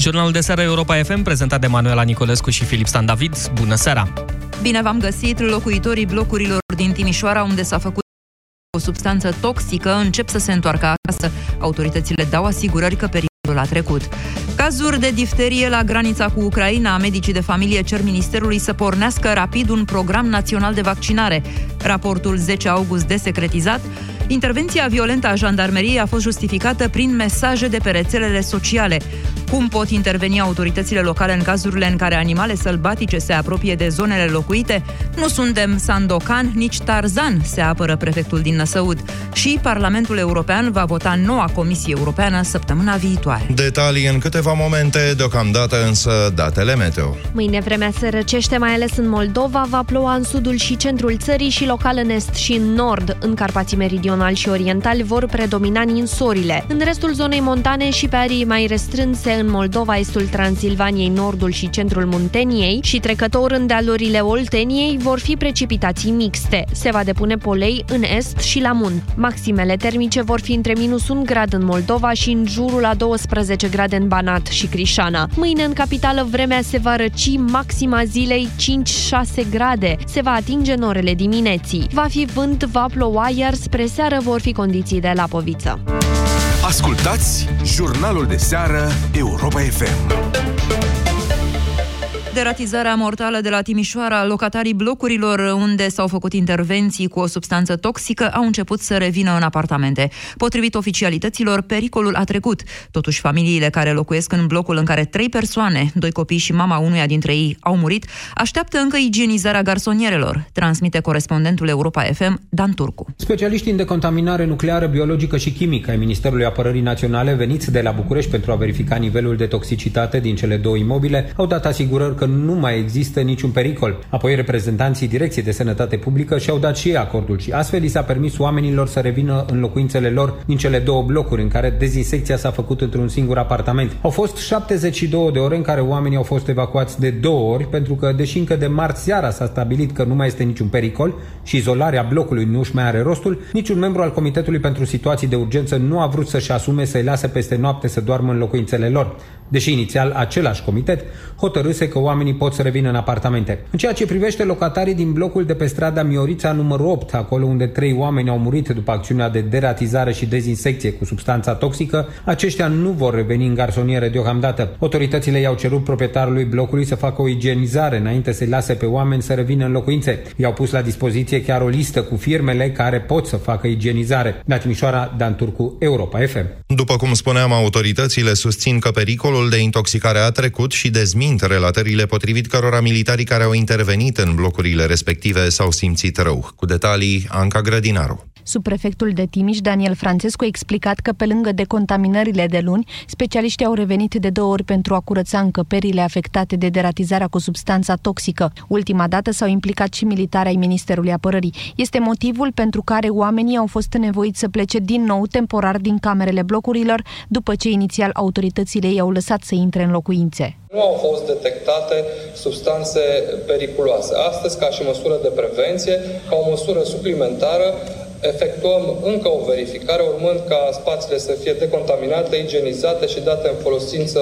Jurnalul de seară Europa FM, prezentat de Manuela Nicolescu și Filip Stan David. Bună seara! Bine v-am găsit! Locuitorii blocurilor din Timișoara, unde s-a făcut o substanță toxică, încep să se întoarcă acasă. Autoritățile dau asigurări că pericolul a trecut. Cazuri de difterie la granița cu Ucraina, medicii de familie cer Ministerului să pornească rapid un program național de vaccinare. Raportul 10 august desecretizat Intervenția violentă a jandarmeriei a fost justificată prin mesaje de pe rețelele sociale. Cum pot interveni autoritățile locale în cazurile în care animale sălbatice se apropie de zonele locuite? Nu suntem Sandokan, nici Tarzan, se apără prefectul din Năsăud. Și Parlamentul European va vota noua Comisie Europeană săptămâna viitoare. Detalii în câteva momente, deocamdată însă datele meteo. Mâine vremea se răcește, mai ales în Moldova, va ploua în sudul și centrul țării și local în est și în nord. În Carpații Meridionali și Orientali vor predomina ninsorile. În restul zonei montane și pe arii mai restrânse în Moldova, estul Transilvaniei, nordul și centrul Munteniei și trecător în dealurile Olteniei vor fi precipitații mixte. Se va depune polei în est și la munte. Maximele termice vor fi între minus 1 grad în Moldova și în jurul a 12 grade în Banat și Crișana. Mâine în capitală vremea se va răci maxima zilei 5-6 grade. Se va atinge în orele dimineții. Va fi vânt, va ploua, iar spre seară vor fi condiții de lapoviță. Ascultați jurnalul de seară Europa FM. Deratizarea mortală de la Timișoara, locatarii blocurilor unde s-au făcut intervenții cu o substanță toxică au început să revină în apartamente. Potrivit oficialităților, pericolul a trecut. Totuși, familiile care locuiesc în blocul în care trei persoane, doi copii și mama unuia dintre ei, au murit, așteaptă încă igienizarea garsonierelor, transmite corespondentul Europa FM, Dan Turcu. Specialiștii în decontaminare nucleară, biologică și chimică ai Ministerului Apărării Naționale veniți de la București pentru a verifica nivelul de toxicitate din cele două imobile au dat asigurări că nu mai există niciun pericol. Apoi reprezentanții Direcției de Sănătate Publică și-au dat și ei acordul și astfel li s-a permis oamenilor să revină în locuințele lor din cele două blocuri în care dezinsecția s-a făcut într-un singur apartament. Au fost 72 de ore în care oamenii au fost evacuați de două ori pentru că, deși încă de marți seara s-a stabilit că nu mai este niciun pericol și izolarea blocului nu își mai are rostul, niciun membru al Comitetului pentru Situații de Urgență nu a vrut să-și asume să-i lase peste noapte să doarmă în locuințele lor deși inițial același comitet hotărâse că oamenii pot să revină în apartamente. În ceea ce privește locatarii din blocul de pe strada Miorița numărul 8, acolo unde trei oameni au murit după acțiunea de deratizare și dezinsecție cu substanța toxică, aceștia nu vor reveni în garsoniere deocamdată. Autoritățile i-au cerut proprietarului blocului să facă o igienizare înainte să-i lase pe oameni să revină în locuințe. I-au pus la dispoziție chiar o listă cu firmele care pot să facă igienizare. La Timișoara, Dan Turcu, Europa FM. După cum spuneam, autoritățile susțin că pericolul Controlul de intoxicare a trecut și dezmint relatările potrivit cărora militarii care au intervenit în blocurile respective s-au simțit rău. Cu detalii, Anca Grădinaru. Subprefectul de Timiș, Daniel Francescu, a explicat că pe lângă decontaminările de luni, specialiștii au revenit de două ori pentru a curăța încăperile afectate de deratizarea cu substanța toxică. Ultima dată s-au implicat și militari ai Ministerului Apărării. Este motivul pentru care oamenii au fost nevoiți să plece din nou temporar din camerele blocurilor, după ce inițial autoritățile i-au lăsat să intre în locuințe. Nu au fost detectate substanțe periculoase. Astăzi, ca și măsură de prevenție, ca o măsură suplimentară, efectuăm încă o verificare, urmând ca spațiile să fie decontaminate, igienizate și date în folosință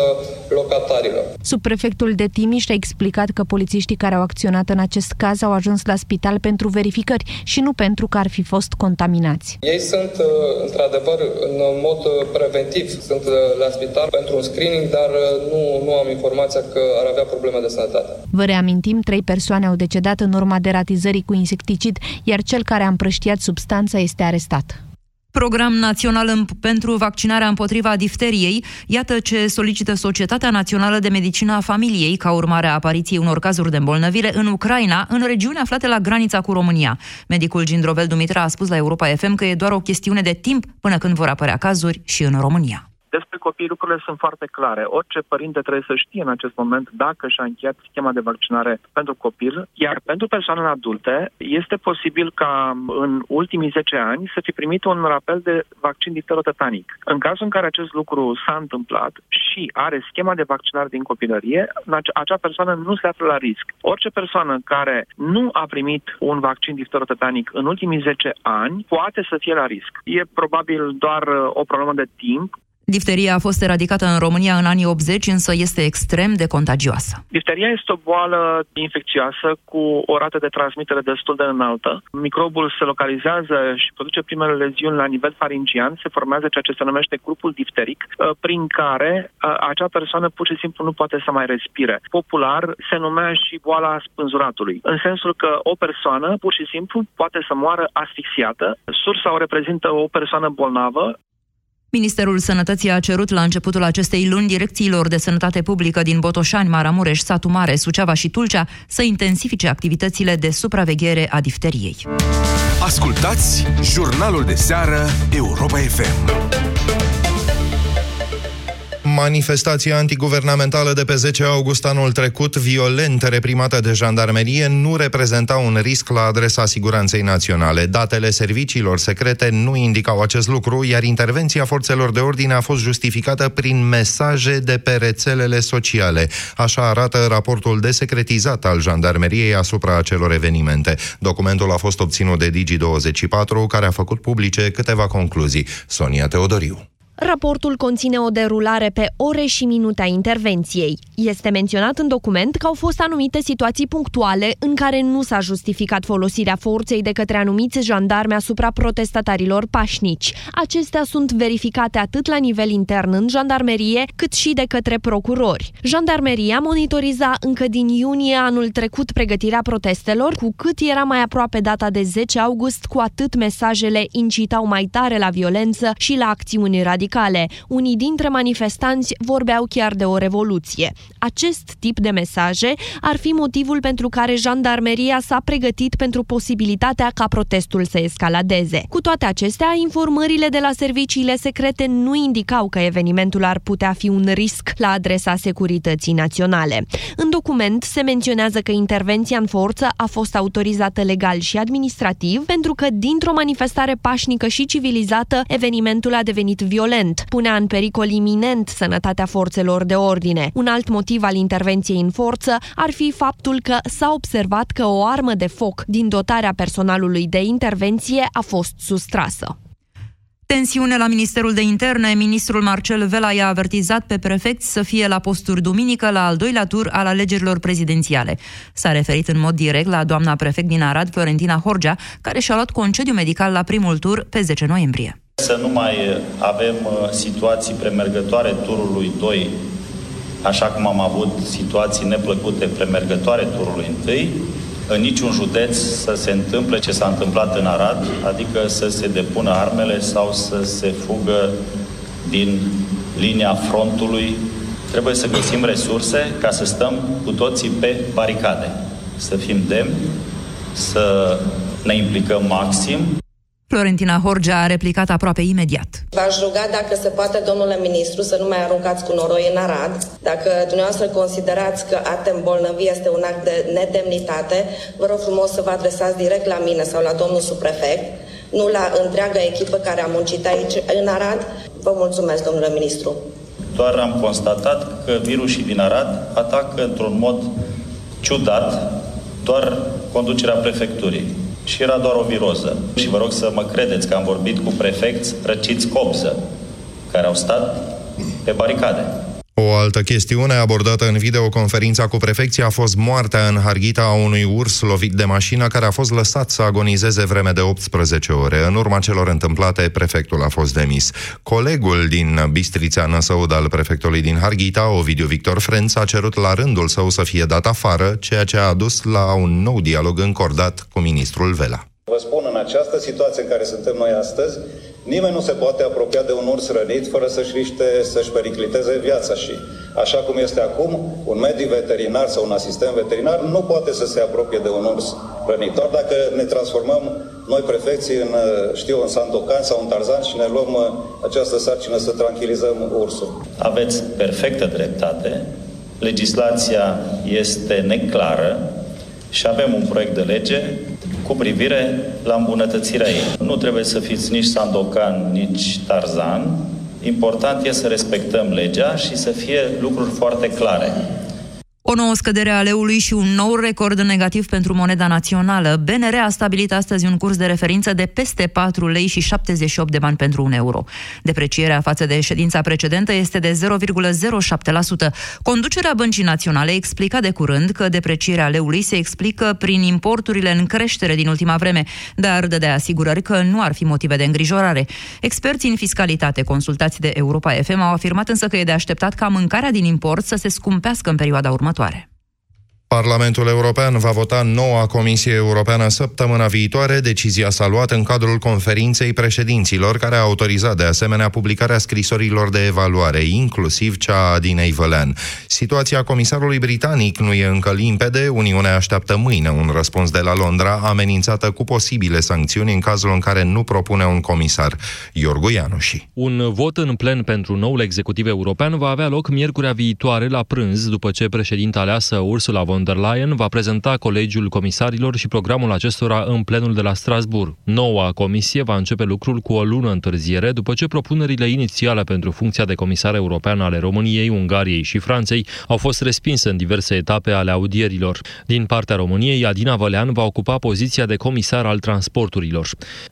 locatarilor. Subprefectul de Timiș a explicat că polițiștii care au acționat în acest caz au ajuns la spital pentru verificări și nu pentru că ar fi fost contaminați. Ei sunt, uh, într-adevăr, în mod uh, preventiv, sunt uh, la spital pentru un screening, dar nu, nu am informația că ar avea probleme de sănătate. Vă reamintim, trei persoane au decedat în urma deratizării cu insecticid, iar cel care a împrăștiat substanța Franța este arestat. Program național pentru vaccinarea împotriva difteriei, iată ce solicită Societatea Națională de Medicină a Familiei ca urmare a apariției unor cazuri de îmbolnăvire în Ucraina, în regiuni aflate la granița cu România. Medicul Gindrovel Dumitra a spus la Europa FM că e doar o chestiune de timp până când vor apărea cazuri și în România. Despre copii lucrurile sunt foarte clare. Orice părinte trebuie să știe în acest moment dacă și-a încheiat schema de vaccinare pentru copil, iar pentru persoanele adulte este posibil ca în ultimii 10 ani să fi primit un rapel de vaccin difterotetanic. În cazul în care acest lucru s-a întâmplat și are schema de vaccinare din copilărie, acea persoană nu se află la risc. Orice persoană care nu a primit un vaccin difterotetanic în ultimii 10 ani poate să fie la risc. E probabil doar uh, o problemă de timp Difteria a fost eradicată în România în anii 80, însă este extrem de contagioasă. Difteria este o boală infecțioasă cu o rată de transmitere destul de înaltă. Microbul se localizează și produce primele leziuni la nivel faringian, se formează ceea ce se numește grupul difteric, uh, prin care uh, acea persoană pur și simplu nu poate să mai respire. Popular se numea și boala spânzuratului, în sensul că o persoană pur și simplu poate să moară asfixiată. Sursa o reprezintă o persoană bolnavă Ministerul Sănătății a cerut la începutul acestei luni direcțiilor de sănătate publică din Botoșani, Maramureș, Satu Mare, Suceava și Tulcea să intensifice activitățile de supraveghere a difteriei. Ascultați jurnalul de seară Europa FM. Manifestația antiguvernamentală de pe 10 august anul trecut, violent reprimată de jandarmerie, nu reprezenta un risc la adresa siguranței naționale. Datele serviciilor secrete nu indicau acest lucru, iar intervenția forțelor de ordine a fost justificată prin mesaje de pe rețelele sociale. Așa arată raportul desecretizat al jandarmeriei asupra acelor evenimente. Documentul a fost obținut de Digi24, care a făcut publice câteva concluzii. Sonia Teodoriu. Raportul conține o derulare pe ore și minute a intervenției. Este menționat în document că au fost anumite situații punctuale în care nu s-a justificat folosirea forței de către anumiți jandarmi asupra protestatarilor pașnici. Acestea sunt verificate atât la nivel intern în jandarmerie, cât și de către procurori. Jandarmeria monitoriza încă din iunie anul trecut pregătirea protestelor, cu cât era mai aproape data de 10 august, cu atât mesajele incitau mai tare la violență și la acțiuni radicale radicale. Unii dintre manifestanți vorbeau chiar de o revoluție. Acest tip de mesaje ar fi motivul pentru care jandarmeria s-a pregătit pentru posibilitatea ca protestul să escaladeze. Cu toate acestea, informările de la serviciile secrete nu indicau că evenimentul ar putea fi un risc la adresa securității naționale. În document se menționează că intervenția în forță a fost autorizată legal și administrativ pentru că dintr-o manifestare pașnică și civilizată, evenimentul a devenit violent violent, punea în pericol iminent sănătatea forțelor de ordine. Un alt motiv al intervenției în forță ar fi faptul că s-a observat că o armă de foc din dotarea personalului de intervenție a fost sustrasă. Tensiune la Ministerul de Interne. Ministrul Marcel Vela i-a avertizat pe prefecți să fie la posturi duminică la al doilea tur al alegerilor prezidențiale. S-a referit în mod direct la doamna prefect din Arad, Florentina Horgea, care și-a luat concediu medical la primul tur pe 10 noiembrie. Să nu mai avem uh, situații premergătoare turului 2, așa cum am avut situații neplăcute premergătoare turului 1, în niciun județ să se întâmple ce s-a întâmplat în Arad, adică să se depună armele sau să se fugă din linia frontului. Trebuie să găsim resurse ca să stăm cu toții pe baricade, să fim demni, să ne implicăm maxim. Florentina Horgea a replicat aproape imediat. V-aș ruga dacă se poate, domnule ministru, să nu mai aruncați cu noroi în Arad. Dacă dumneavoastră considerați că a te îmbolnăvi este un act de nedemnitate, vă rog frumos să vă adresați direct la mine sau la domnul subprefect, nu la întreaga echipă care a muncit aici în Arad. Vă mulțumesc, domnule ministru. Doar am constatat că virusii din Arad atacă într-un mod ciudat doar conducerea prefecturii și era doar o viroză. Și vă rog să mă credeți că am vorbit cu prefecți răciți copză, care au stat pe baricade. O altă chestiune abordată în videoconferința cu prefecția a fost moartea în Harghita a unui urs lovit de mașină care a fost lăsat să agonizeze vreme de 18 ore. În urma celor întâmplate, prefectul a fost demis. Colegul din Bistrița Năsăud al prefectului din Harghita, Ovidiu Victor Frenț, a cerut la rândul său să fie dat afară, ceea ce a adus la un nou dialog încordat cu ministrul Vela. Vă spun, în această situație în care suntem noi astăzi, Nimeni nu se poate apropia de un urs rănit fără să-și riște, să-și pericliteze viața și așa cum este acum, un medic veterinar sau un asistent veterinar nu poate să se apropie de un urs rănit. Doar dacă ne transformăm noi prefecții în, știu, în Sandokan sau în Tarzan și ne luăm uh, această sarcină să tranquilizăm ursul. Aveți perfectă dreptate. Legislația este neclară și avem un proiect de lege cu privire la îmbunătățirea ei. Nu trebuie să fiți nici Sandokan, nici Tarzan. Important e să respectăm legea și să fie lucruri foarte clare. O nouă scădere a leului și un nou record negativ pentru moneda națională. BNR a stabilit astăzi un curs de referință de peste 4 lei și 78 de bani pentru un euro. Deprecierea față de ședința precedentă este de 0,07%. Conducerea Băncii Naționale explica de curând că deprecierea leului se explică prin importurile în creștere din ultima vreme, dar dădea asigurări că nu ar fi motive de îngrijorare. Experții în fiscalitate consultați de Europa FM au afirmat însă că e de așteptat ca mâncarea din import să se scumpească în perioada următoare următoare. Parlamentul European va vota noua Comisie Europeană săptămâna viitoare. Decizia s-a luat în cadrul conferinței președinților, care a autorizat de asemenea publicarea scrisorilor de evaluare, inclusiv cea a Dinei Vălean. Situația comisarului britanic nu e încă limpede. Uniunea așteaptă mâine un răspuns de la Londra, amenințată cu posibile sancțiuni în cazul în care nu propune un comisar. Iorgu Ianuși. Un vot în plen pentru noul executiv european va avea loc miercurea viitoare la prânz, după ce președinta aleasă Ursula von von der Leyen va prezenta Colegiul Comisarilor și programul acestora în plenul de la Strasbourg. Noua comisie va începe lucrul cu o lună întârziere după ce propunerile inițiale pentru funcția de comisar european ale României, Ungariei și Franței au fost respinse în diverse etape ale audierilor. Din partea României, Adina Vălean va ocupa poziția de comisar al transporturilor.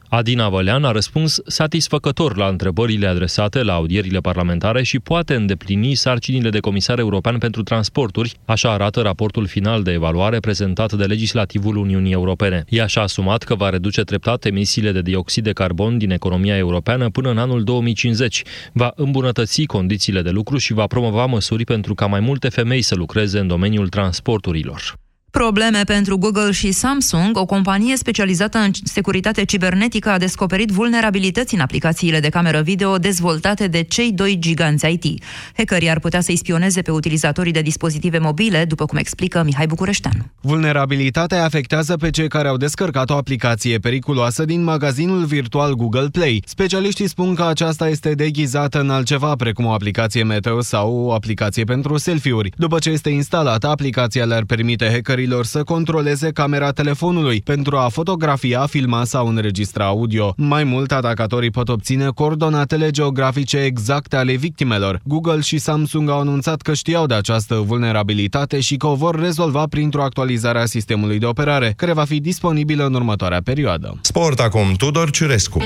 Adina Vălean a răspuns satisfăcător la întrebările adresate la audierile parlamentare și poate îndeplini sarcinile de comisar european pentru transporturi, așa arată raportul final de evaluare prezentat de legislativul Uniunii Europene. Ea și-a asumat că va reduce treptat emisiile de dioxid de carbon din economia europeană până în anul 2050, va îmbunătăți condițiile de lucru și va promova măsuri pentru ca mai multe femei să lucreze în domeniul transporturilor. Probleme pentru Google și Samsung, o companie specializată în securitate cibernetică a descoperit vulnerabilități în aplicațiile de cameră video dezvoltate de cei doi giganți IT. Hackerii ar putea să-i spioneze pe utilizatorii de dispozitive mobile, după cum explică Mihai Bucureșteanu. Vulnerabilitatea afectează pe cei care au descărcat o aplicație periculoasă din magazinul virtual Google Play. Specialiștii spun că aceasta este deghizată în altceva, precum o aplicație meteo sau o aplicație pentru selfie-uri. După ce este instalată, aplicația le-ar permite hackerii utilizatorilor să controleze camera telefonului pentru a fotografia, filma sau înregistra audio. Mai mult, atacatorii pot obține coordonatele geografice exacte ale victimelor. Google și Samsung au anunțat că știau de această vulnerabilitate și că o vor rezolva printr-o actualizare a sistemului de operare, care va fi disponibilă în următoarea perioadă. Sport acum, Tudor Ciurescu.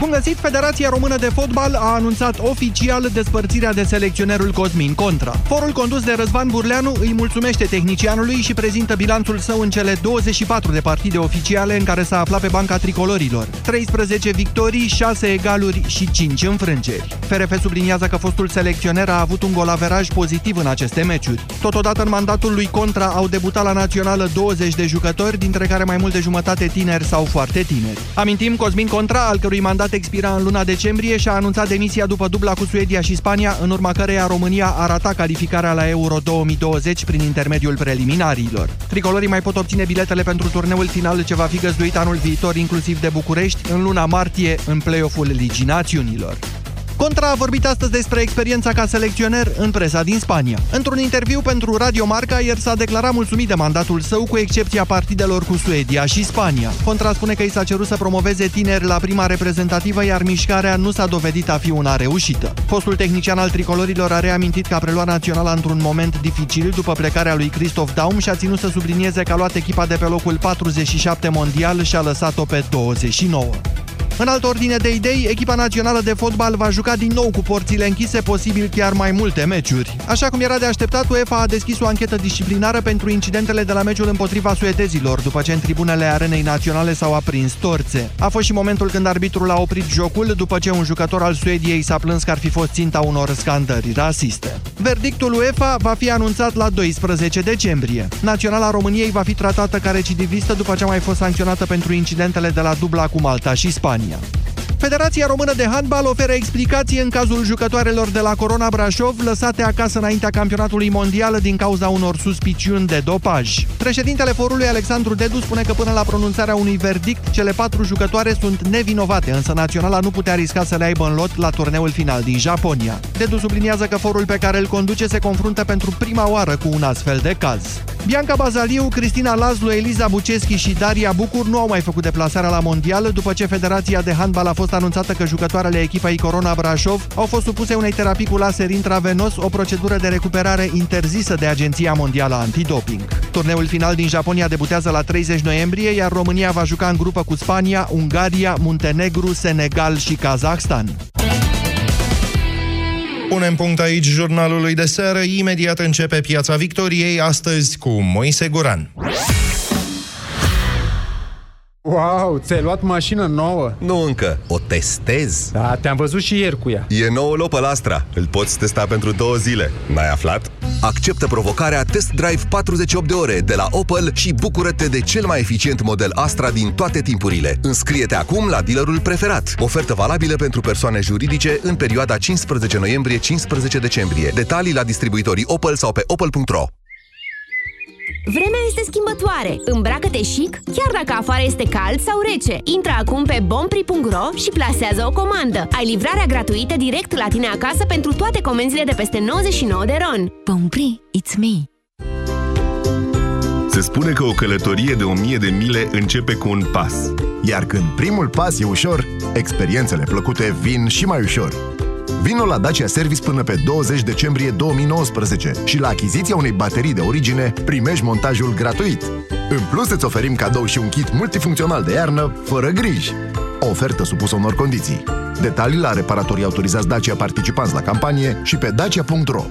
Bun găsit! Federația Română de Fotbal a anunțat oficial despărțirea de selecționerul Cosmin Contra. Forul condus de Răzvan Burleanu îi mulțumește tehnicianului și prezintă bilanțul său în cele 24 de partide oficiale în care s-a aflat pe banca tricolorilor. 13 victorii, 6 egaluri și 5 înfrângeri. FRF subliniază că fostul selecționer a avut un golaveraj pozitiv în aceste meciuri. Totodată în mandatul lui Contra au debutat la națională 20 de jucători, dintre care mai mult de jumătate tineri sau foarte tineri. Amintim Cosmin Contra, al cărui mandat mandat expira în luna decembrie și a anunțat demisia după dubla cu Suedia și Spania, în urma căreia România a ratat calificarea la Euro 2020 prin intermediul preliminarilor. Tricolorii mai pot obține biletele pentru turneul final ce va fi găzduit anul viitor, inclusiv de București, în luna martie, în play-off-ul Ligii Națiunilor. Contra a vorbit astăzi despre experiența ca selecționer în presa din Spania. Într-un interviu pentru Radio Marca, ieri s-a declarat mulțumit de mandatul său, cu excepția partidelor cu Suedia și Spania. Contra spune că i s-a cerut să promoveze tineri la prima reprezentativă, iar mișcarea nu s-a dovedit a fi una reușită. Fostul tehnician al tricolorilor a reamintit că a preluat naționala într-un moment dificil după plecarea lui Christoph Daum și a ținut să sublinieze că a luat echipa de pe locul 47 mondial și a lăsat-o pe 29. În altă ordine de idei, echipa națională de fotbal va juca din nou cu porțile închise, posibil chiar mai multe meciuri. Așa cum era de așteptat, UEFA a deschis o anchetă disciplinară pentru incidentele de la meciul împotriva suedezilor, după ce în tribunele arenei naționale s-au aprins torțe. A fost și momentul când arbitrul a oprit jocul, după ce un jucător al Suediei s-a plâns că ar fi fost ținta unor scandări rasiste. Verdictul UEFA va fi anunțat la 12 decembrie. Naționala României va fi tratată ca recidivistă după ce a mai fost sancționată pentru incidentele de la dubla cu Malta și Spania. România. Federația Română de Handbal oferă explicații în cazul jucătoarelor de la Corona Brașov lăsate acasă înaintea campionatului mondial din cauza unor suspiciuni de dopaj. Președintele forului Alexandru Dedu spune că până la pronunțarea unui verdict, cele patru jucătoare sunt nevinovate, însă naționala nu putea risca să le aibă în lot la turneul final din Japonia. Dedu subliniază că forul pe care îl conduce se confruntă pentru prima oară cu un astfel de caz. Bianca Bazaliu, Cristina Lazlu, Eliza Buceschi și Daria Bucur nu au mai făcut deplasarea la mondial după ce Federația de Handbal a fost anunțată că jucătoarele echipei Corona Brașov au fost supuse unei terapii cu laser intravenos, o procedură de recuperare interzisă de Agenția Mondială Antidoping. Turneul final din Japonia debutează la 30 noiembrie, iar România va juca în grupă cu Spania, Ungaria, Muntenegru, Senegal și Kazahstan. Punem punct aici jurnalului de seară. Imediat începe Piața Victoriei, astăzi cu Moise Guran. Wow, ți-ai luat mașină nouă? Nu încă, o testez. Da, te-am văzut și ieri cu ea. E noul Opel Astra. Îl poți testa pentru două zile. N-ai aflat? Acceptă provocarea Test Drive 48 de ore de la Opel și bucură-te de cel mai eficient model Astra din toate timpurile. Înscrie-te acum la dealerul preferat. Ofertă valabilă pentru persoane juridice în perioada 15 noiembrie-15 decembrie. Detalii la distribuitorii Opel sau pe opel.ro. Vremea este schimbătoare. Îmbracă-te chic, chiar dacă afară este cald sau rece. Intră acum pe bompri.ro și plasează o comandă. Ai livrarea gratuită direct la tine acasă pentru toate comenzile de peste 99 de ron. Bompri, it's me! Se spune că o călătorie de o mie de mile începe cu un pas. Iar când primul pas e ușor, experiențele plăcute vin și mai ușor. Vino la Dacia Service până pe 20 decembrie 2019 și la achiziția unei baterii de origine primești montajul gratuit. În plus îți oferim cadou și un kit multifuncțional de iarnă, fără griji. O ofertă supusă unor condiții. Detalii la reparatorii autorizați Dacia participanți la campanie și pe dacia.ro.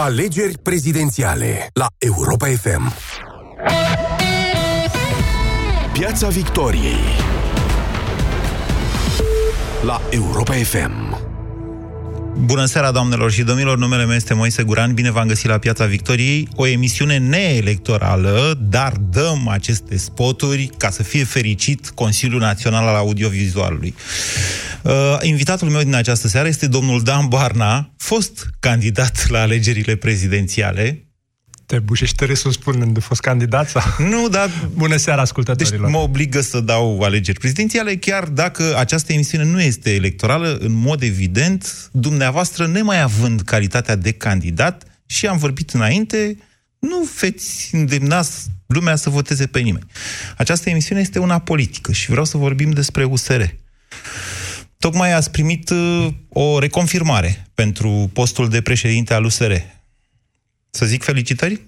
Alegeri prezidențiale la Europa FM. Piața Victoriei la Europa FM. Bună seara, doamnelor și domnilor, numele meu este Moise Guran, bine v-am găsit la Piața Victoriei, o emisiune neelectorală, dar dăm aceste spoturi ca să fie fericit Consiliul Național al Audiovizualului. Uh, invitatul meu din această seară este domnul Dan Barna, fost candidat la alegerile prezidențiale, te bușește râsul spunând de fost candidat sau? Nu, dar... Bună seara, ascultătorilor! Deci mă obligă să dau alegeri prezidențiale, chiar dacă această emisiune nu este electorală, în mod evident, dumneavoastră, nemai având calitatea de candidat, și am vorbit înainte, nu veți îndemna lumea să voteze pe nimeni. Această emisiune este una politică și vreau să vorbim despre USR. Tocmai ați primit uh, o reconfirmare pentru postul de președinte al USR. Să zic felicitări?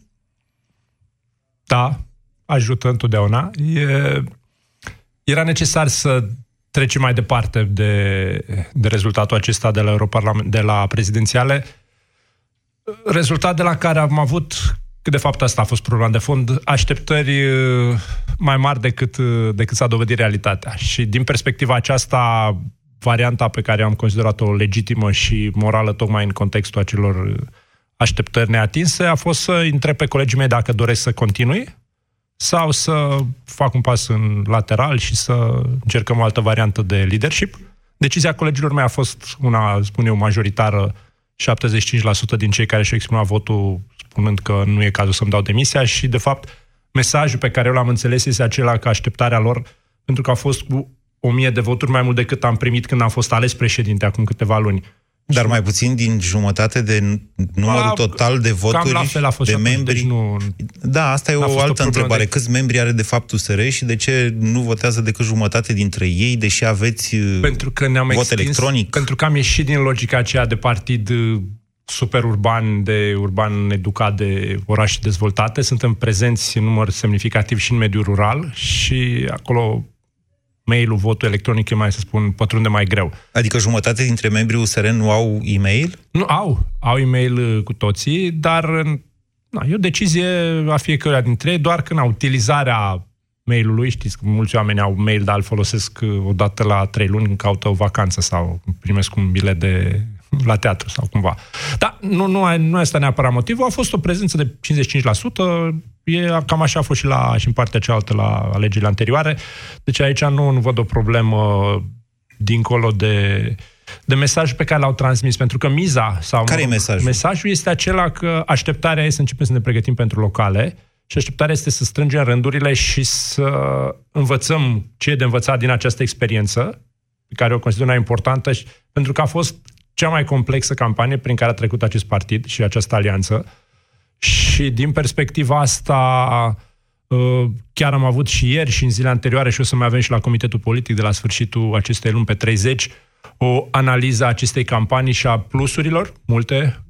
Da, ajută întotdeauna. E, era necesar să trecem mai departe de, de rezultatul acesta de la, Europarlament, de la prezidențiale. Rezultat de la care am avut, că de fapt asta a fost problema de fond, așteptări uh, mai mari decât, uh, decât s-a dovedit realitatea. Și din perspectiva aceasta, varianta pe care am considerat-o legitimă și morală tocmai în contextul acelor așteptări neatinse a fost să întreb pe colegii mei dacă doresc să continui sau să fac un pas în lateral și să încercăm o altă variantă de leadership. Decizia colegilor mei a fost una, spun eu, majoritară, 75% din cei care și-au exprimat votul spunând că nu e cazul să-mi dau demisia și, de fapt, mesajul pe care eu l-am înțeles este acela că așteptarea lor, pentru că a fost cu o mie de voturi mai mult decât am primit când am fost ales președinte acum câteva luni. Dar mai puțin din jumătate de numărul a, total de voturi cam la fel a fost de membri. Deci nu, da, asta e o altă o întrebare. De... Câți membri are de fapt USR și de ce nu votează decât jumătate dintre ei, deși aveți uh, pentru că ne-am vot extins, electronic? Pentru că am ieșit din logica aceea de partid uh, super urban, de urban educat, de orașe dezvoltate. Suntem prezenți în număr semnificativ și în mediul rural și acolo mail-ul, votul electronic e mai, să spun, pătrunde mai greu. Adică jumătate dintre membrii USR nu au e-mail? Nu, au. Au e-mail uh, cu toții, dar na, e o decizie a fiecăruia dintre ei, doar când utilizarea mail-ului, știți că mulți oameni au mail, dar îl folosesc uh, o dată la trei luni când caută o vacanță sau primesc un bilet de la teatru sau cumva. Dar nu, nu, nu este neapărat motivul, a fost o prezență de 55%, e, cam așa a fost și, la, și în partea cealaltă la alegerile anterioare, deci aici nu, nu văd o problemă dincolo de, de mesaj pe care l-au transmis, pentru că miza sau... Care e mesajul? Mesajul este acela că așteptarea e să începem să ne pregătim pentru locale Și așteptarea este să strângem rândurile și să învățăm ce e de învățat din această experiență, pe care o consider una importantă, și, pentru că a fost cea mai complexă campanie prin care a trecut acest partid și această alianță. Și din perspectiva asta, uh, chiar am avut și ieri și în zile anterioare și o să mai avem și la Comitetul Politic de la sfârșitul acestei luni pe 30, o analiză a acestei campanii și a plusurilor, multe,